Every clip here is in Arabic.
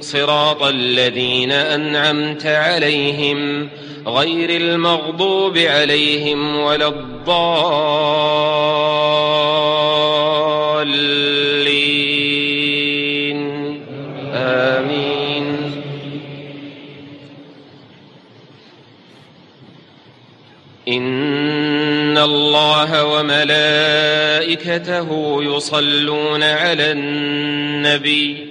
صراط الذين أنعمت عليهم غير المغضوب عليهم ولا الضالين. آمين. إن الله وملائكته يصلون على النبي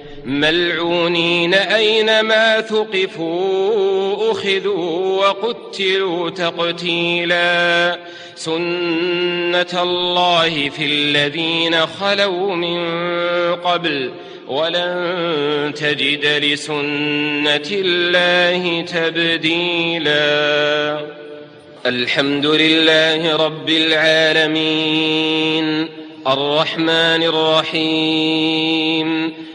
ملعونين أينما ثقفوا أخذوا وقتلوا تقتيلا سنة الله في الذين خلوا من قبل ولن تجد لسنة الله تبديلا. الحمد لله رب العالمين. الرحمن الرحيم.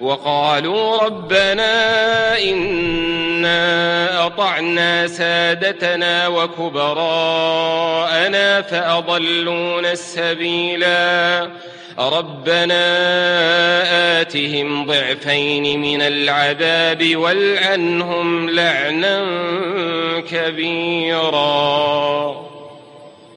وقالوا ربنا إنا أطعنا سادتنا وكبراءنا فأضلونا السبيلا. ربنا آتهم ضعفين من العذاب والعنهم لعنا كبيرا.